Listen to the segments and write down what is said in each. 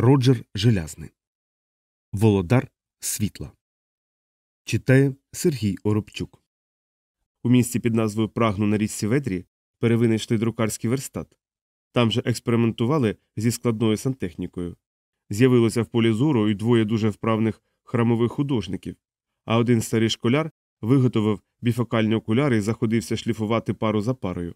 Роджер Желязний. Володар світла. Читає Сергій Оробчук. У місті під назвою Прагну на річці Ведрі перевинайшли друкарський верстат. Там же експериментували зі складною сантехнікою. З'явилося в полі зору і двоє дуже вправних храмових художників, а один старий школяр виготовив біфокальні окуляри і заходився шліфувати пару за парою.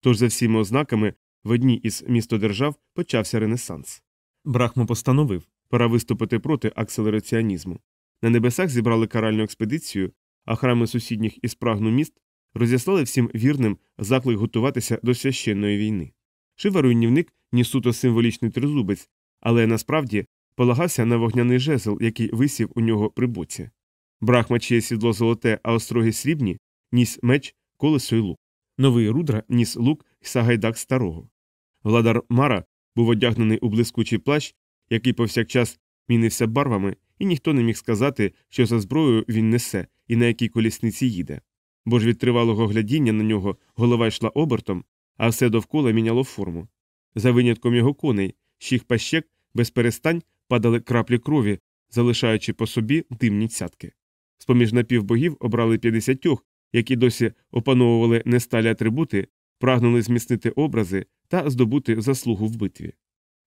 Тож за всіма ознаками в одній із містодержав почався ренесанс. Брахма постановив пора виступити проти акселераціонізму. На небесах зібрали каральну експедицію, а храми сусідніх із прагну міст розіслали всім вірним заклик готуватися до священної війни. Шива руйнівник ні суто символічний тризубець, але насправді полагався на вогняний жезл, який висів у нього при боці. Брахма, чиє сідло золоте, а остроги срібні, ніс меч, колесо й лук. Новий рудра ніс лук і сагайдак старого. Владар Мара був одягнений у блискучий плащ, який повсякчас мінився барвами, і ніхто не міг сказати, що за зброєю він несе і на якій колісниці їде. Бо ж від тривалого глядіння на нього голова йшла обертом, а все довкола міняло форму. За винятком його коней, щих пащек без перестань падали краплі крові, залишаючи по собі димні цятки. З поміж напівбогів обрали п'ятдесятьох, які досі опановували несталі атрибути, прагнули зміцнити образи та здобути заслугу в битві.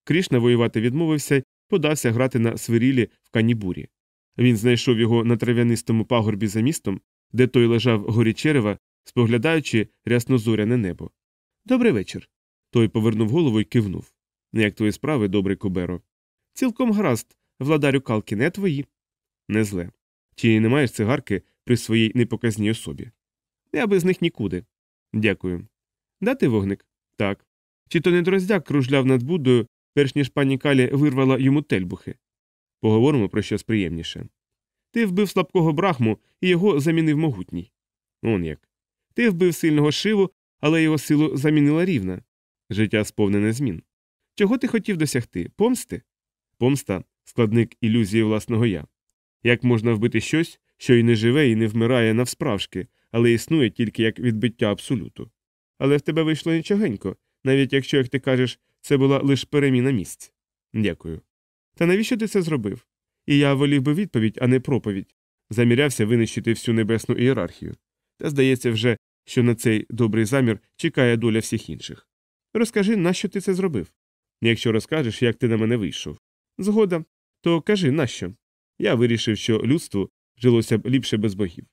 Крішна воювати відмовився подався грати на свирілі в канібурі. Він знайшов його на трав'янистому пагорбі за містом, де той лежав горі черева, споглядаючи ряснозоряне небо. Добрий вечір. Той повернув голову і кивнув. Як твої справи, добрий Коберо? Цілком гаразд, владарю Калки, не твої. Не зле. Чи не маєш цигарки при своїй непоказній особі? Я без них нікуди. Дякую. Дати вогник? Так. Чи то не дроздяк кружляв над Буддою, перш ніж пані Калі вирвала йому тельбухи? Поговоримо про щось приємніше. Ти вбив слабкого брахму і його замінив могутній. Он як. Ти вбив сильного шиву, але його силу замінила рівна. Життя сповнене змін. Чого ти хотів досягти? Помсти? Помста складник ілюзії власного я. Як можна вбити щось, що й не живе, і не вмирає навсправжки, але існує тільки як відбиття абсолюту. Але в тебе вийшло нічогенько, навіть якщо, як ти кажеш, це була лише переміна місць. Дякую. Та навіщо ти це зробив? І я волів би відповідь, а не проповідь. Замірявся винищити всю небесну ієрархію. Та здається вже, що на цей добрий замір чекає доля всіх інших. Розкажи, нащо ти це зробив? Якщо розкажеш, як ти на мене вийшов. Згода, то кажи нащо? Я вирішив, що людству жилося б ліпше без богів.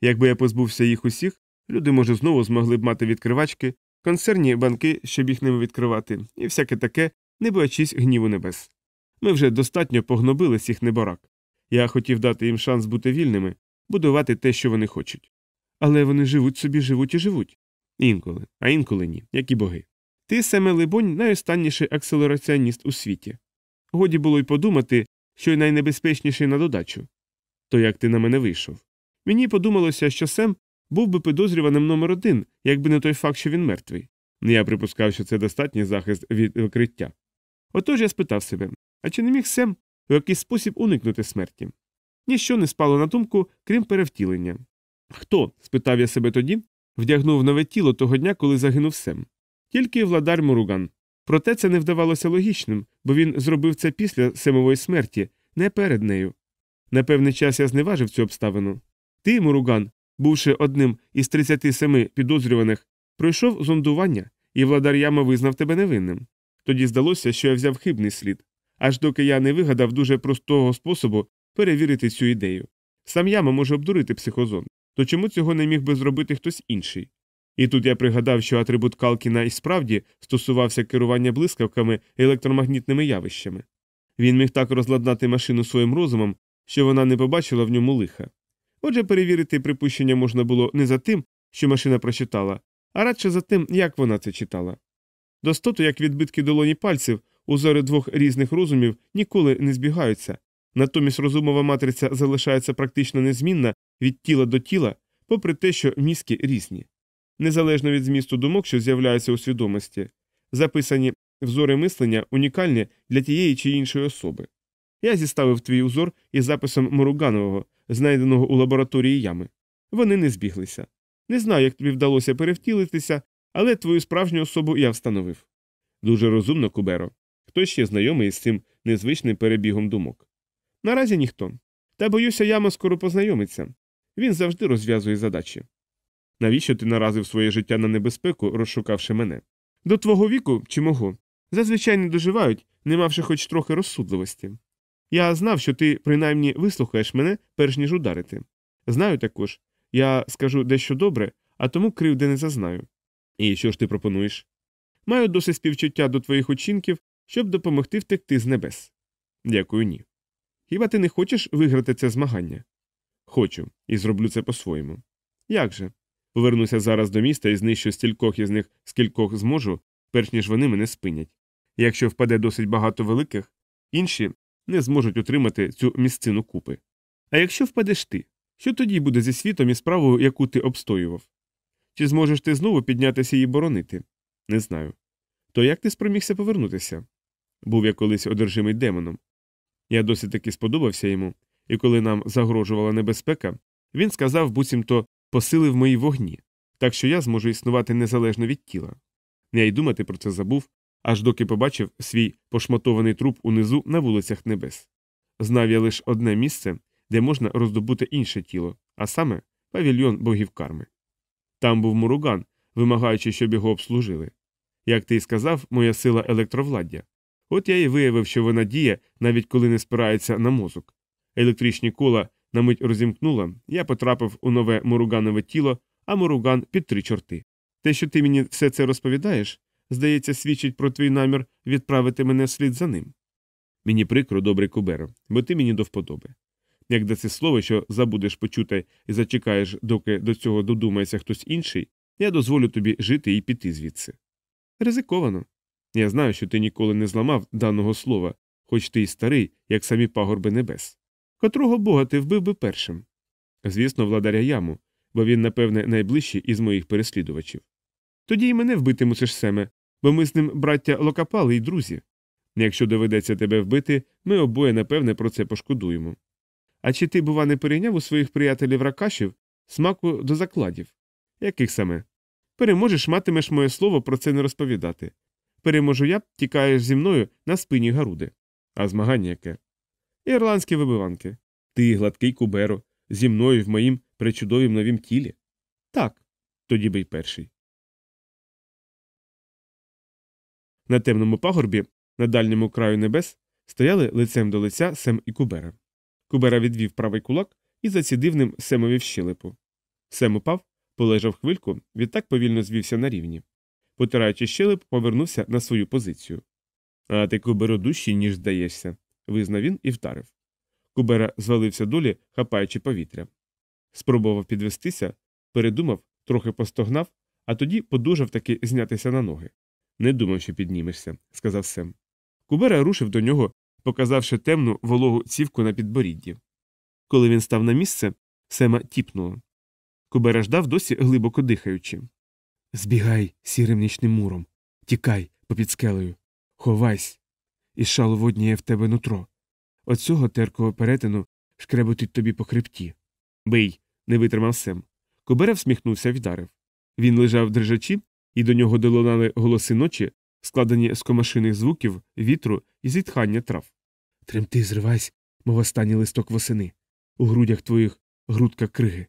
Якби я позбувся їх усіх, люди, може, знову змогли б мати відкривачки, концерні банки, щоб їх ними відкривати, і всяке таке, не боячись гніву небес. Ми вже достатньо погнобили цих неборак. Я хотів дати їм шанс бути вільними, будувати те, що вони хочуть. Але вони живуть собі, живуть і живуть. Інколи, а інколи ні, як і боги. Ти, Семе Либонь, найостанніший акселераціоніст у світі. Годі було й подумати, що й найнебезпечніший на додачу. То як ти на мене вийшов? Мені подумалося, що Сем був би підозрюваним номер один, якби не той факт, що він мертвий. Я припускав, що це достатній захист від викриття. Отож я спитав себе а чи не міг Сем у якийсь спосіб уникнути смерті? Ніщо не спало на думку, крім перевтілення. Хто? спитав я себе тоді, вдягнув нове тіло того дня, коли загинув Сем. Тільки владар Муруган. Проте це не вдавалося логічним, бо він зробив це після Семової смерті, не перед нею. На певний час я зневажив цю обставину. Ти, Муруган, бувши одним із 37 підозрюваних, пройшов зондування, і владар яма визнав тебе невинним. Тоді здалося, що я взяв хибний слід, аж доки я не вигадав дуже простого способу перевірити цю ідею. Сам яма може обдурити психозон, то чому цього не міг би зробити хтось інший? І тут я пригадав, що атрибут Калкіна і справді стосувався керування блискавками і електромагнітними явищами. Він міг так розладнати машину своїм розумом, що вона не побачила в ньому лиха. Отже, перевірити припущення можна було не за тим, що машина прочитала, а радше за тим, як вона це читала. Достоту, як відбитки долоні пальців, узори двох різних розумів ніколи не збігаються, натомість розумова матриця залишається практично незмінна від тіла до тіла, попри те, що мізки різні. Незалежно від змісту думок, що з'являються у свідомості, записані взори мислення унікальні для тієї чи іншої особи. Я зіставив твій узор із записом Муруганового, знайденого у лабораторії ями. Вони не збіглися. Не знаю, як тобі вдалося перевтілитися, але твою справжню особу я встановив. Дуже розумно, Куберо. Хто ще знайомий з цим незвичним перебігом думок. Наразі ніхто. Та боюся, яма скоро познайомиться. Він завжди розв'язує задачі. Навіщо ти наразив своє життя на небезпеку, розшукавши мене? До твого віку чи мого? Зазвичай не доживають, не мавши хоч трохи розсудливості. Я знав, що ти принаймні вислухаєш мене, перш ніж ударити. Знаю також, я скажу дещо добре, а тому кривди не зазнаю. І що ж ти пропонуєш? Маю досить співчуття до твоїх учинків, щоб допомогти втекти з небес. Дякую, ні. Хіба ти не хочеш виграти це змагання? Хочу, і зроблю це по-своєму. Як же? Повернуся зараз до міста і знищу стількох із них, скількох зможу, перш ніж вони мене спинять. Якщо впаде досить багато великих, інші не зможуть утримати цю місцину купи. А якщо впадеш ти, що тоді буде зі світом і справою, яку ти обстоював? Чи зможеш ти знову піднятися і боронити? Не знаю. То як ти спромігся повернутися? Був я колись одержимий демоном. Я досить таки сподобався йому, і коли нам загрожувала небезпека, він сказав, буцімто посилив мої вогні, так що я зможу існувати незалежно від тіла. Я й думати про це забув, аж доки побачив свій пошматований труп унизу на вулицях небес. Знав я лише одне місце, де можна роздобути інше тіло, а саме павільйон богів карми. Там був муруган, вимагаючи, щоб його обслужили. Як ти й сказав, моя сила електровладдя. От я і виявив, що вона діє, навіть коли не спирається на мозок. Електричні кола на мить розімкнула, я потрапив у нове муруганове тіло, а муруган під три чорти. Те, що ти мені все це розповідаєш, здається, свідчить про твій намір відправити мене вслід за ним. Мені прикро, добрий куберо, бо ти мені до вподоби. Як даси слово, що забудеш почути і зачекаєш, доки до цього додумається хтось інший, я дозволю тобі жити і піти звідси. Ризиковано. Я знаю, що ти ніколи не зламав даного слова, хоч ти й старий, як самі пагорби небес. Котрого бога ти вбив би першим? Звісно, владаря яму, бо він, напевне, найближчий із моїх переслідувачів. Тоді й мене вбити мусиш семе, бо ми з ним браття локапали й друзі. Якщо доведеться тебе вбити, ми обоє, напевне, про це пошкодуємо. А чи ти, бува, не перейняв у своїх приятелів ракашів смаку до закладів? Яких саме? Переможеш, матимеш моє слово про це не розповідати. Переможу я, тікаєш зі мною на спині Гаруди. А змагання яке? Ірландські вибиванки. Ти, гладкий куберо, зі мною в моїм причудовім новім тілі? Так, тоді бий перший. На темному пагорбі, на дальньому краю небес, стояли лицем до лиця Сем і Кубера. Кубера відвів правий кулак і зацідив ним Семові в щелепу. Сем упав, полежав хвильку, відтак повільно звівся на рівні. Потираючи щелеп, повернувся на свою позицію. А ти куберо дужчий, ніж здаєшся, визнав він і вдарив. Кубера звалився долі, хапаючи повітря. Спробував підвестися, передумав, трохи постогнав, а тоді подужав таки знятися на ноги. Не думав, що піднімешся, сказав Сем. Кубера рушив до нього, показавши темну вологу цівку на підборідді. Коли він став на місце, Сема тіпнуло. Кубера ждав досі глибоко дихаючи. Збігай сірим нічним муром, тікай попід скелею, ховайсь, і шалу водніє в тебе нутро. От цього теркого перетину шкреботить тобі по хребті. Бий, не витримав Сем. Кубера всміхнувся вдарив. Він лежав дрижачі, і до нього долунали голоси ночі, складені з комашиних звуків, вітру і зітхання трав. Тремти, зривайся, мов останній листок восени. У грудях твоїх грудка криги.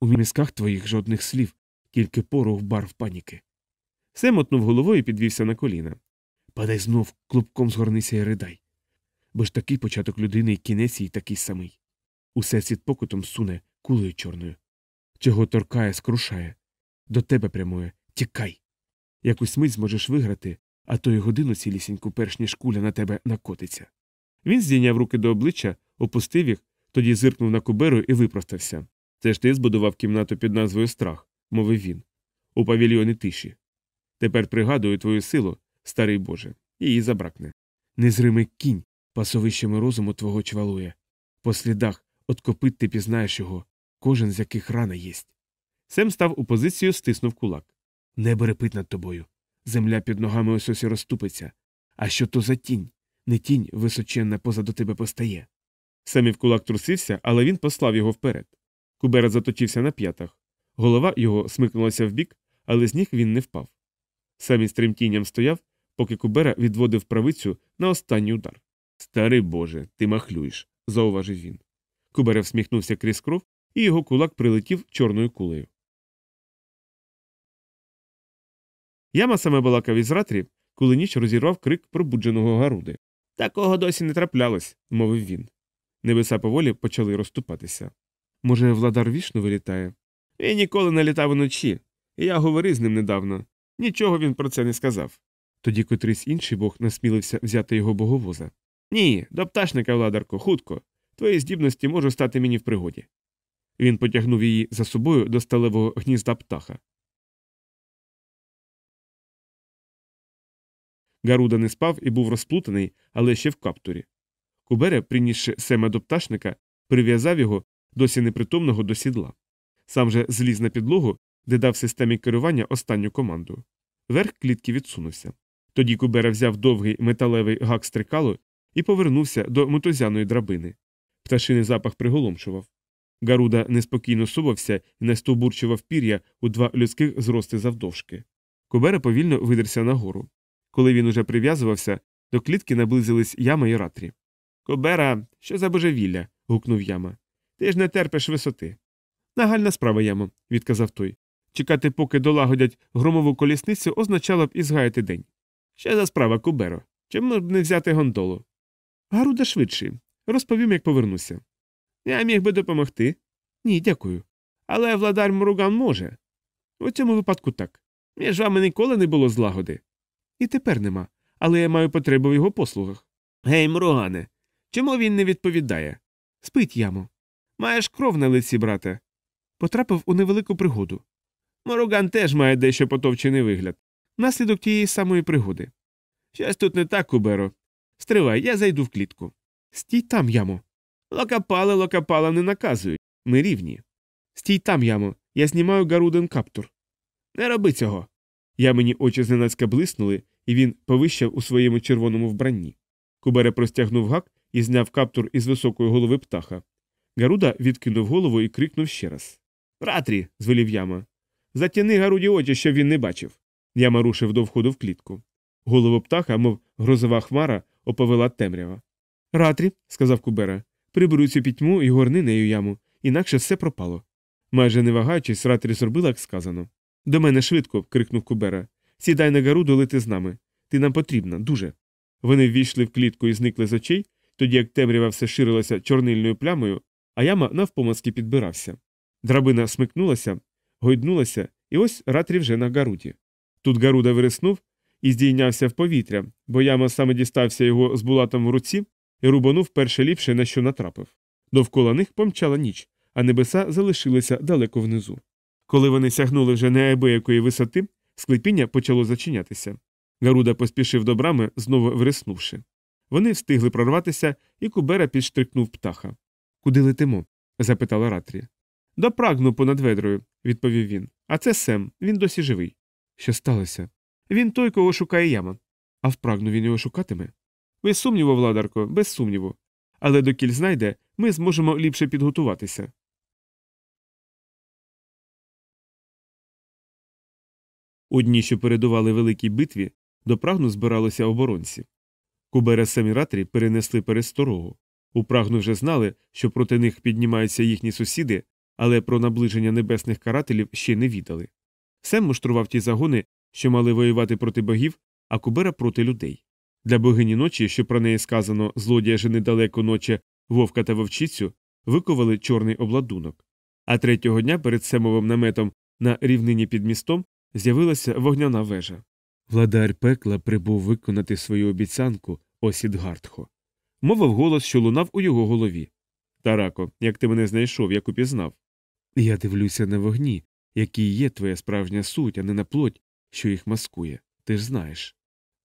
У місках твоїх жодних слів, тільки порох барв паніки. Сем мотнув головою і підвівся на коліна. Падай знов, клубком згорнися і ридай. Бо ж такий початок людини і кінець їй такий самий. Усе світ покутом суне кулею чорною. Чого торкає, скрушає. До тебе прямує, тікай. Якусь мить зможеш виграти, а то й годину цілісіньку, перш ніж куля на тебе накотиться. Він здійняв руки до обличчя, опустив їх, тоді зиркнув на куберу і випростався. Це ж ти збудував кімнату під назвою Страх, мовив він. У павільйоні тиші. Тепер пригадую твою силу, старий Боже, її забракне. Незримий кінь пасовищами розуму твого чвалує. По слідах от копит ти пізнаєш його, кожен з яких рана єсть. Сем став у позицію, стиснув кулак. Небо репить над тобою. Земля під ногами ось ось розступиться. А що то за тінь? Не тінь височенна позаду тебе постає. Семів кулак трусився, але він послав його вперед. Кубера заточився на п'ятах. Голова його смикнулася вбік, але з ніг він не впав. Самі з тремтінням стояв, поки Кубера відводив правицю на останній удар. Старий Боже, ти махлюєш, зауважив він. Кубера всміхнувся крізь кров, і його кулак прилетів чорною кулею. Яма саме балакав із ратрі, коли ніч розірвав крик пробудженого Гаруди. Такого досі не траплялось, мовив він. Небеса поволі почали розступатися. Може, владар вішну вилітає? Він ніколи не літав уночі. Я говорив з ним недавно. Нічого він про це не сказав. Тоді котрийсь інший бог насмілився взяти його боговоза. Ні, до пташника, владарко, хутко. Твої здібності можуть стати мені в пригоді. Він потягнув її за собою до сталевого гнізда птаха. Гаруда не спав і був розплутаний, але ще в каптурі. Кубере, принісши сема до пташника, прив'язав його, досі непритомного до сідла. Сам же зліз на підлогу, де дав системі керування останню команду. Верх клітки відсунувся. Тоді Кубера взяв довгий металевий гак стрикалу і повернувся до мотузяної драбини. Пташиний запах приголомшував. Гаруда неспокійно сувався і настовбурчував пір'я у два людських зрости завдовжки. Кубера повільно видерся нагору. Коли він уже прив'язувався, до клітки наблизились яма і ратрі. Кобера, що за божевілля. гукнув яма. Ти ж не терпиш висоти. Нагальна справа, ямо, відказав той. Чекати, поки долагодять громову колісницю, означало б і згаяти день. Що за справа, Куберо? Чому б не взяти гондолу? Гаруда швидший. Розповім, як повернуся. Я міг би допомогти. Ні, дякую. Але владар Муруган може. У цьому випадку так. Між вами ніколи не було злагоди. І тепер нема, але я маю потребу в його послугах. Гей, Муругане, чому він не відповідає? Спить ямо. Маєш кров на лиці, брате. Потрапив у невелику пригоду. Муруган теж має дещо потовчений вигляд. Наслідок тієї самої пригоди. Щось тут не так, Куберо. Стривай, я зайду в клітку. Стій там, ямо. Локапали, локапала не наказують. Ми рівні. Стій там, ямо. Я знімаю Гаруден каптур. Не роби цього. Я мені очі зненацька блиснули, і він повищав у своєму червоному вбранні. Кубере простягнув гак і зняв каптур із високої голови птаха. Гаруда відкинув голову і крикнув ще раз. Ратрі, звелів яма. Затяни Гаруді очі, щоб він не бачив. Яма рушив до входу в клітку. Голову птаха, мов грозова хмара, оповела темрява. Ратрі, сказав Кубера, приберу цю пітьму і горни нею яму, інакше все пропало. Майже не вагаючись, Ратрі зробила, як сказано. До мене швидко. крикнув Кубера. Сідай на Гаруду, лети з нами. Ти нам потрібна, дуже. Вони ввійшли в клітку і зникли з очей, тоді як темрява все ширилася чорнильною плямою, а яма навпомацки підбирався. Драбина смикнулася, гойднулася, і ось ратрі вже на Гаруді. Тут Гаруда вириснув і здійнявся в повітря, бо яма саме дістався його з булатом в руці і рубанув перше ліпше, на що натрапив. Довкола них помчала ніч, а небеса залишилися далеко внизу. Коли вони сягнули вже неабиякої висоти, склепіння почало зачинятися. Гаруда поспішив до брами, знову вириснувши. Вони встигли прорватися, і Кубера підштрикнув птаха. Куди летимо? запитала Ратрі. До прагну понад ведрою, відповів він. А це Сем, він досі живий. Що сталося? Він той, кого шукає яма. А впрагну він його шукатиме? Без сумніву, владарко, без сумніву. Але докіль знайде, ми зможемо ліпше підготуватися. У дні, що передували великій битві, до прагну збиралися оборонці. Кубера Саміратрі перенесли пересторогу. У прагну вже знали, що проти них піднімаються їхні сусіди, але про наближення небесних карателів ще не відали. Сем муштрував ті загони, що мали воювати проти богів, а Кубера проти людей. Для богині ночі, що про неї сказано злодія же недалеко ночі вовка та вовчицю, виковали чорний обладунок. А третього дня перед семовим наметом на рівнині під містом з'явилася вогняна вежа. Владар пекла прибув виконати свою обіцянку Осідгартхо. Мовив голос, що лунав у його голові. Тарако, як ти мене знайшов, як упізнав. Я дивлюся на вогні, які є твоя справжня суть, а не на плоть, що їх маскує. Ти ж знаєш.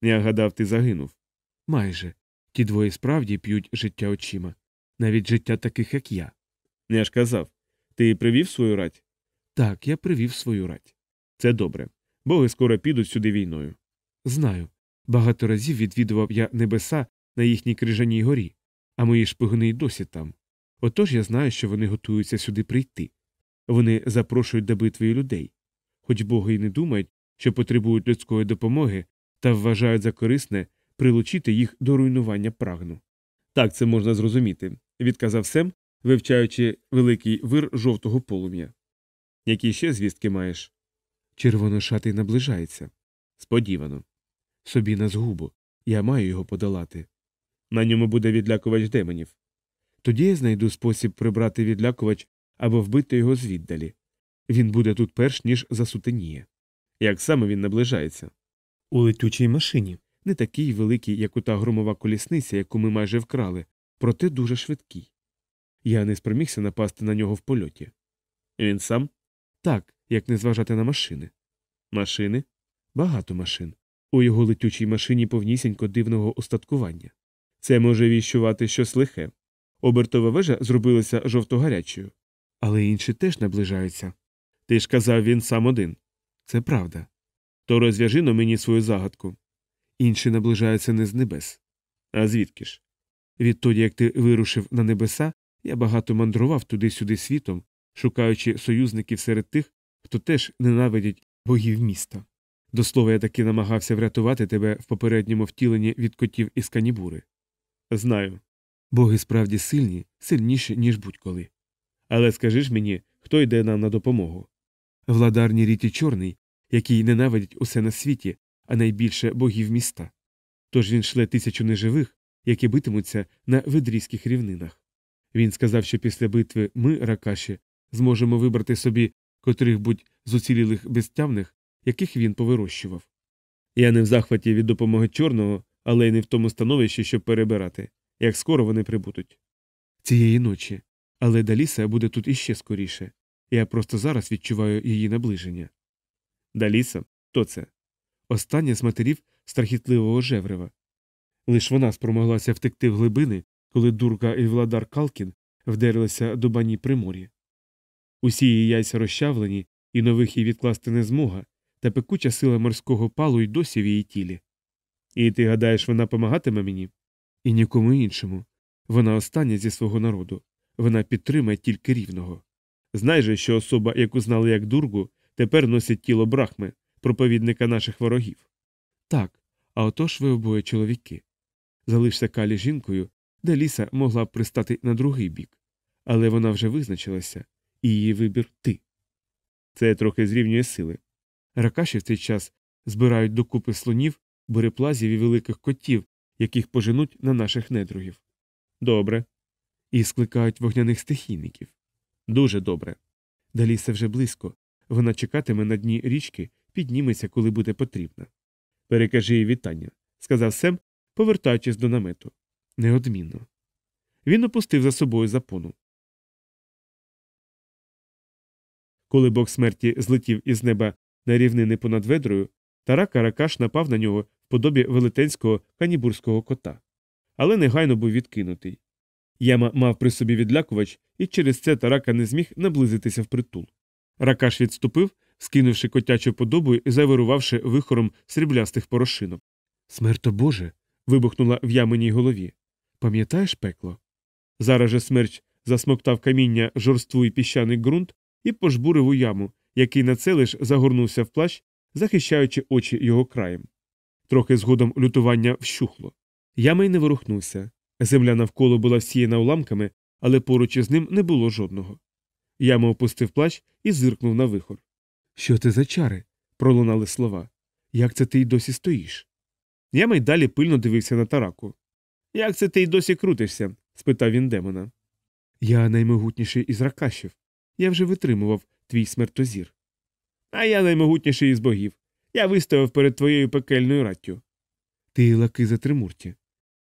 Я гадав, ти загинув. Майже. Ті двоє справді п'ють життя очима, навіть життя таких, як я. Я ж казав, ти привів свою рать? Так, я привів свою рать. Це добре. Боги скоро підуть сюди війною. Знаю. Багато разів відвідував я небеса на їхній крижаній горі, а мої шпигуни й досі там. Отож я знаю, що вони готуються сюди прийти. Вони запрошують до битви людей. Хоч боги й не думають, що потребують людської допомоги, та вважають за корисне прилучити їх до руйнування прагну. Так це можна зрозуміти, відказав Сем, вивчаючи великий вир жовтого полум'я. Які ще звістки маєш? Червоношатий наближається. Сподівано. Собі на згубу. Я маю його подолати. На ньому буде відлякувач демонів. Тоді я знайду спосіб прибрати відлякувач або вбити його звіддалі. Він буде тут перш ніж засутеніє. Як саме він наближається? У летючій машині, не такий великий, як у та громова колісниця, яку ми майже вкрали, проте дуже швидкий. Я не спромігся напасти на нього в польоті. Він сам? Так, як не зважати на машини. Машини? Багато машин. У його летючій машині повнісінько дивного устаткування. Це може віщувати щось лихе. Обертова вежа зробилася жовто-гарячою. Але інші теж наближаються. Ти ж казав, він сам один. Це правда. То розв'яжи на мені свою загадку. Інші наближаються не з небес. А звідки ж? Відтоді, як ти вирушив на небеса, я багато мандрував туди-сюди світом, шукаючи союзників серед тих, хто теж ненавидять богів міста. До слова, я таки намагався врятувати тебе в попередньому втіленні від котів із канібури. Знаю. Боги справді сильні, сильніші, ніж будь-коли. Але скажи ж мені, хто йде нам на допомогу? Владар Ніріті Чорний, який ненавидить усе на світі, а найбільше богів міста. Тож він шле тисячу неживих, які битимуться на видрійських рівнинах. Він сказав, що після битви ми, ракаші, зможемо вибрати собі котрих будь з уцілілих безтямних, яких він повирощував. Я не в захваті від допомоги чорного, але й не в тому становищі, щоб перебирати, як скоро вони прибудуть. Цієї ночі, але Даліса буде тут іще скоріше. Я просто зараз відчуваю її наближення. Даліса? Хто це? Остання з матерів страхітливого жеврева. Лиш вона спромоглася втекти в глибини, коли дурка і владар Калкін вдерлися до бані примор'я. Усі її яйця розчавлені, і нових їй відкласти не змога, та пекуча сила морського палу й досі в її тілі. І ти гадаєш, вона помагатиме мені? І нікому іншому. Вона остання зі свого народу. Вона підтримає тільки рівного. Знай же, що особа, яку знали як дургу, тепер носить тіло брахми, проповідника наших ворогів. Так, а отож ви обоє чоловіки. Залишся калі жінкою, де ліса могла б пристати на другий бік, але вона вже визначилася, і її вибір ти. Це трохи зрівнює сили. Ракаші в цей час збирають докупи слонів, буреплазів і великих котів, яких поженуть на наших недругів. Добре. І скликають вогняних стихійників. Дуже добре. Даліса вже близько. Вона чекатиме на дні річки, підніметься, коли буде потрібно. Перекажи їй вітання, сказав Сем, повертаючись до намету. Неодмінно. Він опустив за собою запону. Коли бог смерті злетів із неба на рівнини понад ведрою, Тарак Каракаш напав на нього в подобі велетенського канібурського кота. Але негайно був відкинутий. Яма мав при собі відлякувач, і через це тарака не зміг наблизитися впритул. Ракаш відступив, скинувши котячу подобу і завирувавши вихором сріблястих порошинок. Смерто Боже. вибухнула в яминій голові. Пам'ятаєш пекло? Зараз же смерч засмоктав каміння жорству і піщаний ґрунт і пожбурив у яму, який на це лиш загорнувся в плащ, захищаючи очі його краєм. Трохи згодом лютування вщухло. Яма й не ворухнувся. Земля навколо була всіяна уламками, але поруч із ним не було жодного. Яма опустив плащ і зиркнув на вихор. Що це за чари? пролунали слова. Як це ти й досі стоїш? Яма й далі пильно дивився на тараку. Як це ти й досі крутишся? спитав він демона. Я наймогутніший із ракашів. Я вже витримував твій смертозір. А я наймогутніший із богів. Я виставив перед твоєю пекельною раттю. Ти лаки за тримурті.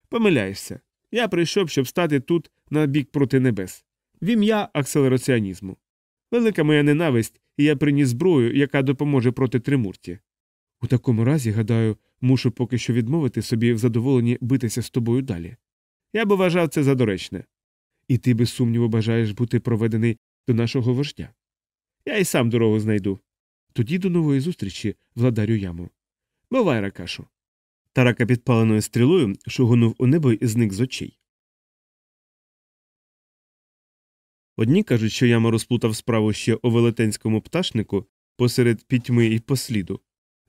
Помиляєшся. Я прийшов, щоб стати тут на бік проти небес, в ім'я акселераціонізму. Велика моя ненависть, і я приніс зброю, яка допоможе проти тримурті. У такому разі, гадаю, мушу поки що відмовити собі в задоволенні битися з тобою далі. Я б вважав це за доречне. І ти без сумніву бажаєш бути проведений до нашого вождя. Я й сам дорогу знайду. Тоді до нової зустрічі, владарю яму. Бувай, ракашу. Тарака підпаленою стрілою шугонув у небо і зник з очей. Одні кажуть, що яма розплутав справу ще у велетенському пташнику посеред пітьми і посліду,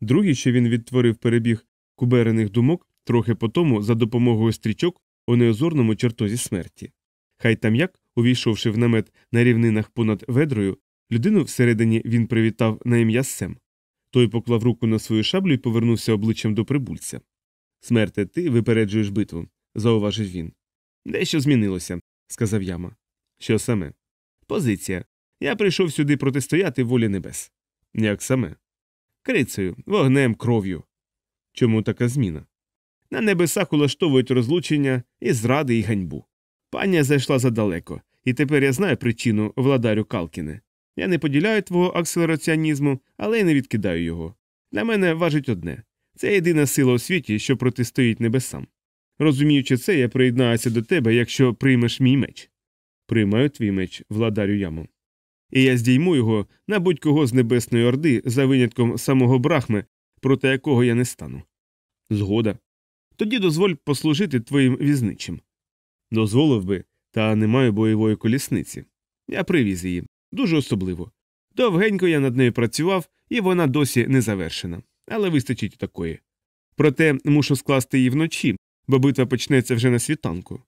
другі, що він відтворив перебіг куберених думок трохи по тому за допомогою стрічок у неозорному чертозі смерті. Хай там як, увійшовши в намет на рівнинах понад ведрою, людину всередині він привітав на ім'я Сем. Той поклав руку на свою шаблю і повернувся обличчям до прибульця. Смерте, ти випереджуєш битву, зауважив він. Дещо змінилося, сказав яма. Що саме? Позиція. Я прийшов сюди протистояти волі небес. Як саме? Крицею, вогнем, кров'ю. Чому така зміна? На небесах улаштовують розлучення і зради і ганьбу. Паня зайшла задалеко, і тепер я знаю причину владарю Калкіне. Я не поділяю твого акселераціонізму, але й не відкидаю його. Для мене важить одне це єдина сила у світі, що протистоїть небесам. Розуміючи це, я приєднаюся до тебе, якщо приймеш мій меч. Приймаю твій меч, владарю яму. І я здійму його на будь-кого з небесної орди за винятком самого брахми, проти якого я не стану. Згода. Тоді дозволь послужити твоїм візничим. Дозволив би, та не маю бойової колісниці. Я привіз її дуже особливо. Довгенько я над нею працював, і вона досі не завершена, але вистачить такої. Проте мушу скласти її вночі, бо битва почнеться вже на світанку.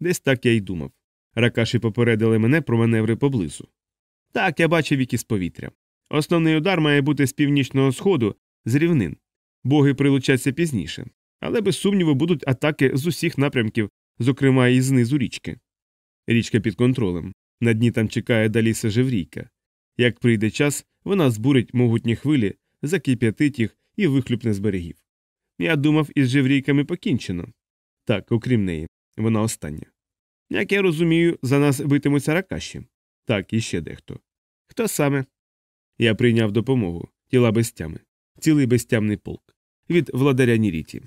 Десь так я й думав. Ракаші попередили мене про маневри поблизу. Так, я бачив які з повітря. Основний удар має бути з північного сходу, з рівнин. Боги прилучаться пізніше, але без сумніву будуть атаки з усіх напрямків, зокрема і знизу річки. Річка під контролем. На дні там чекає Даліса Жеврійка. Як прийде час, вона збурить могутні хвилі, закип'ятить їх і вихлюпне з берегів. Я думав, із Жеврійками покінчено. Так, окрім неї, вона остання. Як я розумію, за нас битимуться ракаші. Так, і ще дехто. Хто саме? Я прийняв допомогу, тіла без тями, цілий безтямний полк. Від владаря Ніріті.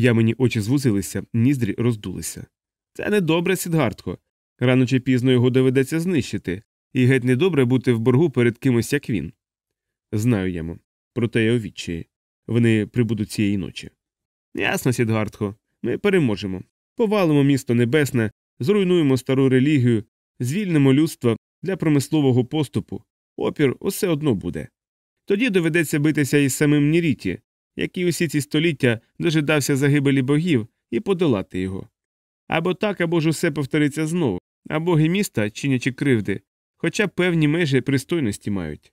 Я мені очі звузилися, ніздрі роздулися. Це недобре, Сідгартко. Рано чи пізно його доведеться знищити, і геть недобре бути в боргу перед кимось, як він. Знаю ямо. Проте я у Вони прибудуть цієї ночі. Ясно, Сідгартко. Ми переможемо. Повалимо місто небесне, зруйнуємо стару релігію, звільнимо людство для промислового поступу. Опір усе одно буде. Тоді доведеться битися із самим Ніріті, який усі ці століття дожидався загибелі богів, і подолати його. Або так, або ж усе повториться знову, а боги міста, чинячи кривди, хоча певні межі пристойності мають.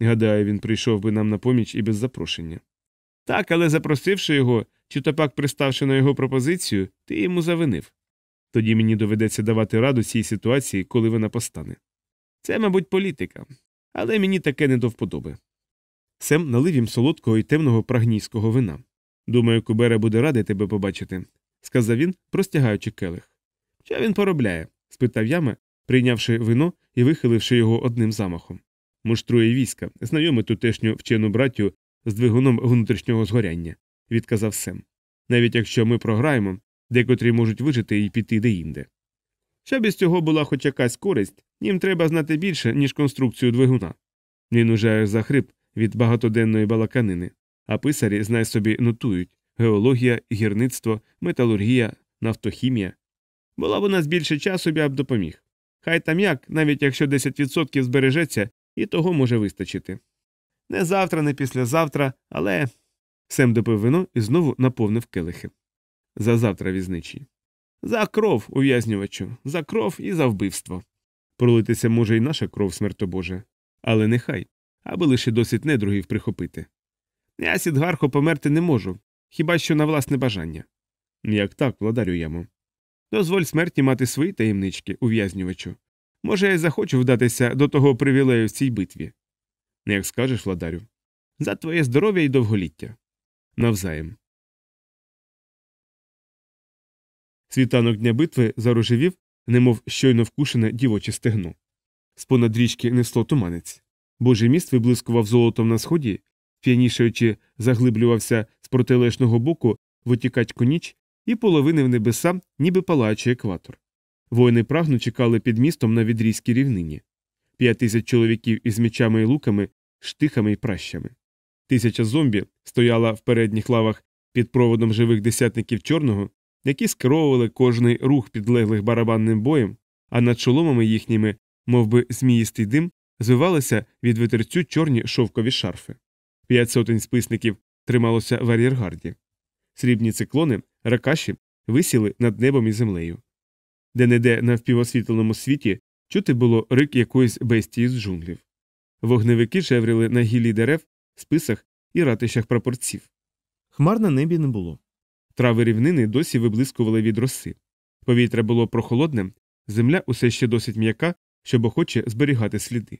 Гадаю, він прийшов би нам на поміч і без запрошення. Так, але запросивши його, чи то пак приставши на його пропозицію, ти йому завинив. Тоді мені доведеться давати раду цій ситуації, коли вона постане. Це, мабуть, політика, але мені таке не до вподоби. Сем налив їм солодкого і темного прагнійського вина. Думаю, Кубера буде радий тебе побачити, сказав він, простягаючи келих. Що він поробляє? спитав яма, прийнявши вино і вихиливши його одним замахом. Муштрує війська, знайомий тутешню вчену браттю з двигуном внутрішнього згоряння, відказав Сем. Навіть якщо ми програємо, декотрі можуть вижити і піти деінде. Щоб із цього була хоч якась користь, їм треба знати більше, ніж конструкцію двигуна. Він уже захрип від багатоденної балаканини, а писарі, знай собі, нотують геологія, гірництво, металургія, нафтохімія. Була б у нас більше часу, я б допоміг. Хай там як, навіть якщо 10% збережеться, і того може вистачити. Не завтра, не післязавтра, але. Сем допив вино і знову наповнив келихи. За завтра візничі. За кров, ув'язнювачу, за кров і за вбивство. Пролитися може і наша кров, смертобоже, але нехай, аби лише досить недругів прихопити. Я Сідгархо померти не можу, хіба що на власне бажання. Як так, владарю яму. Дозволь смерті мати свої таємнички, ув'язнювачу. Може, я захочу вдатися до того привілею в цій битві. Як скажеш, владарю. За твоє здоров'я і довголіття. Навзаєм. Світанок дня битви зарожевів, немов щойно вкушене дівоче стегно. З понад річки несло туманець. Божий міст виблискував золотом на сході, п'янішаючи, заглиблювався з протилежного боку витікачку ніч і половини в небеса, ніби палаючий екватор. Воїни прагну чекали під містом на відрізькій рівнині. П'ять тисяч чоловіків із мечами і луками, штихами і пращами. Тисяча зомбі стояла в передніх лавах під проводом живих десятників чорного, які скеровували кожний рух підлеглих барабанним боєм, а над шоломами їхніми, мов би, зміїстий дим, звивалися від вітерцю чорні шовкові шарфи. П'ять сотень списників трималося в ар'єргарді. Срібні циклони, ракаші висіли над небом і землею. Де неде на впівосвітленому світі чути було рик якоїсь бестії з джунглів. Вогневики жевріли на гілі дерев, списах і ратищах прапорців. Хмар на небі не було. Трави рівнини досі виблискували від роси. Повітря було прохолодним, земля усе ще досить м'яка, щоб охоче зберігати сліди.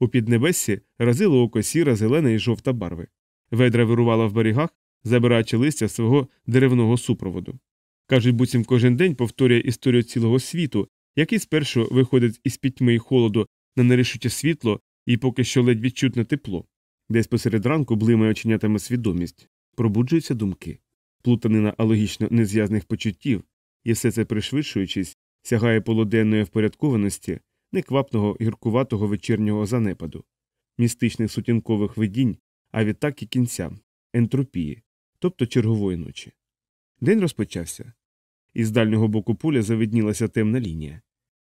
У піднебессі разило око сіра, зелена і жовта барви. Ведра вирувала в берегах, забираючи листя свого деревного супроводу. Кажуть, буцім кожен день повторює історію цілого світу, який спершу виходить із пітьми і холоду на нерішуче світло і поки що ледь відчутне тепло. Десь посеред ранку блимає оченятами свідомість, пробуджуються думки, плутанина алогічно незв'язних почуттів, і все це пришвидшуючись, сягає полуденної впорядкованості, неквапного гіркуватого вечірнього занепаду, містичних сутінкових видінь, а відтак і кінця, ентропії, тобто чергової ночі. День розпочався. Із дальнього боку поля завиднілася темна лінія.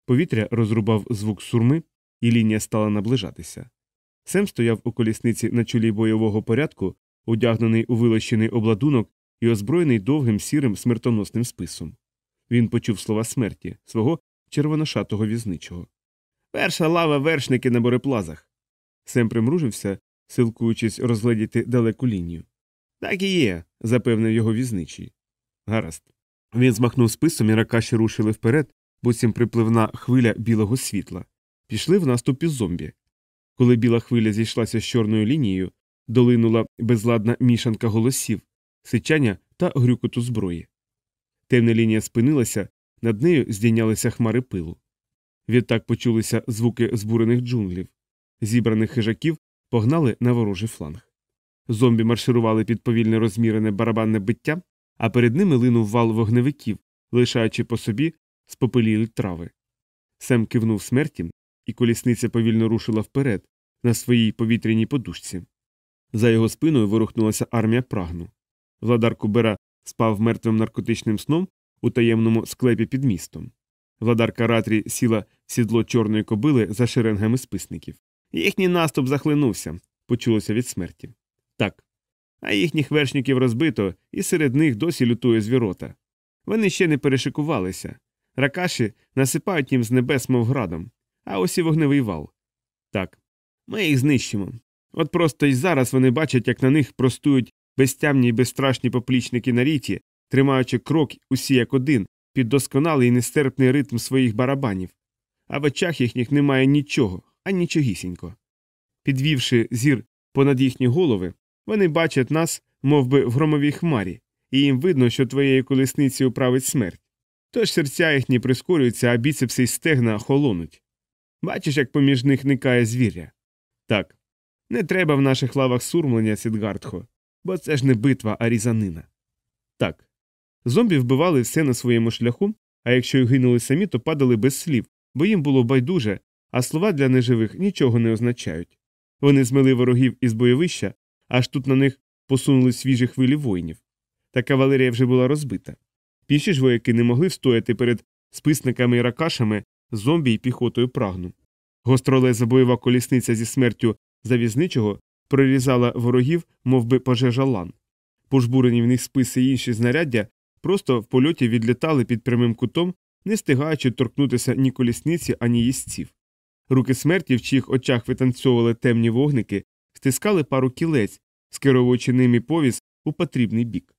Повітря розрубав звук сурми, і лінія стала наближатися. Сем стояв у колісниці на чолі бойового порядку, одягнений у вилощений обладунок і озброєний довгим сірим смертоносним списом. Він почув слова смерті, свого червоношатого візничого. Перша лава вершники на бореплазах. Сем примружився, силкуючись розгледіти далеку лінію. Так і є, запевнив його візничий. Гаразд. Він змахнув списом і ракаші рушили вперед, буцім припливна хвиля білого світла. Пішли в наступ із зомбі. Коли біла хвиля зійшлася з чорною лінією, долинула безладна мішанка голосів, сичання та грюкоту зброї. Темна лінія спинилася, над нею здійнялися хмари пилу. Відтак почулися звуки збурених джунглів. Зібраних хижаків погнали на ворожий фланг. Зомбі марширували під повільне розмірене барабанне биття, а перед ними линув вал вогневиків, лишаючи по собі спопелілі трави. Сем кивнув смерті, і колісниця повільно рушила вперед на своїй повітряній подушці. За його спиною ворухнулася армія прагну. Владар Кубера спав мертвим наркотичним сном у таємному склепі під містом. Владарка Ратрі сіла в сідло чорної кобили за шеренгами списників. Їхній наступ захлинувся, почулося від смерті. Так. А їхніх вершників розбито, і серед них досі лютує звірота. Вони ще не перешикувалися. Ракаші насипають їм з небес, мов градом, а ось і вогневий вал. Так. Ми їх знищимо. От просто й зараз вони бачать, як на них простують безтямні й безстрашні поплічники на ріті, тримаючи крок усі як один, під досконалий нестерпний ритм своїх барабанів, а в очах їхніх немає нічого, а нічогісінько. Підвівши зір понад їхні голови, вони бачать нас, мов би, в громовій хмарі, і їм видно, що твоєї колесниці управить смерть. Тож серця їхні прискорюються, а біцепси й стегна холонуть. Бачиш, як поміж них никає звіря. Так, не треба в наших лавах сурмлення, Сідгардхо, бо це ж не битва, а різанина. Так. Зомбі вбивали все на своєму шляху, а якщо й гинули самі, то падали без слів, бо їм було байдуже, а слова для неживих нічого не означають. Вони змили ворогів із бойовища, аж тут на них посунули свіжі хвилі воїнів. Та кавалерія вже була розбита. Піші ж вояки не могли встояти перед списниками і ракашами, зомбі й піхотою прагну. Гостролеза бойова колісниця зі смертю завізничого прорізала ворогів, мов би пожежа лан. Пожбурені в них списи й інші знаряддя просто в польоті відлітали під прямим кутом, не стигаючи торкнутися ні колісниці, ані їстців. Руки смерті, в чиїх очах витанцьовували темні вогники, стискали пару кілець, скеровуючи ними повіз у потрібний бік.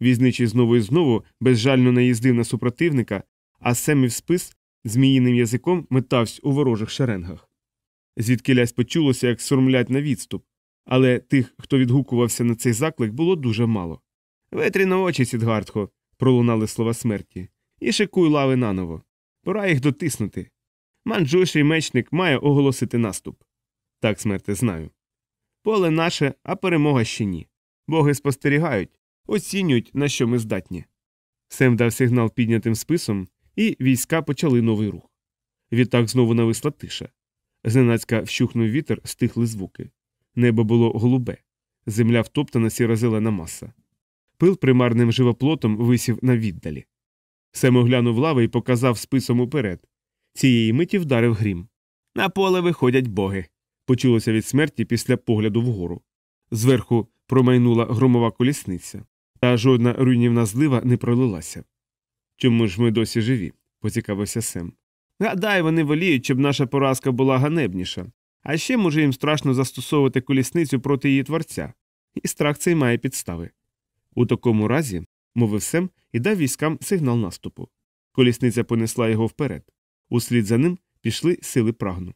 Візничий знову і знову безжально наїздив на супротивника, а семів спис зміїним язиком метався у ворожих шеренгах. Звідкилясь почулося, як сурмлять на відступ, але тих, хто відгукувався на цей заклик, було дуже мало. Ветрі на очі, Сідгардхо, пролунали слова смерті, і шикуй лави наново. Пора їх дотиснути. Манджуший мечник має оголосити наступ. Так, смерте, знаю. Поле наше, а перемога ще ні. Боги спостерігають, оцінюють, на що ми здатні. Сем дав сигнал піднятим списом, і війська почали новий рух. Відтак знову нависла тиша. Зненацька вщухнув вітер, стихли звуки. Небо було голубе, земля втоптана сіро-зелена маса. Пил примарним живоплотом висів на віддалі. Сем оглянув лави і показав списом уперед. Цієї миті вдарив грім. На поле виходять боги. Почулося від смерті після погляду вгору. Зверху промайнула громова колісниця, та жодна руйнівна злива не пролилася. Чому ж ми досі живі? поцікавився Сем. Гадаю, вони воліють, щоб наша поразка була ганебніша. А ще, може, їм страшно застосовувати колісницю проти її творця, і страх цей має підстави. У такому разі, мовив Сем і дав військам сигнал наступу. Колісниця понесла його вперед. Услід за ним пішли сили прагну.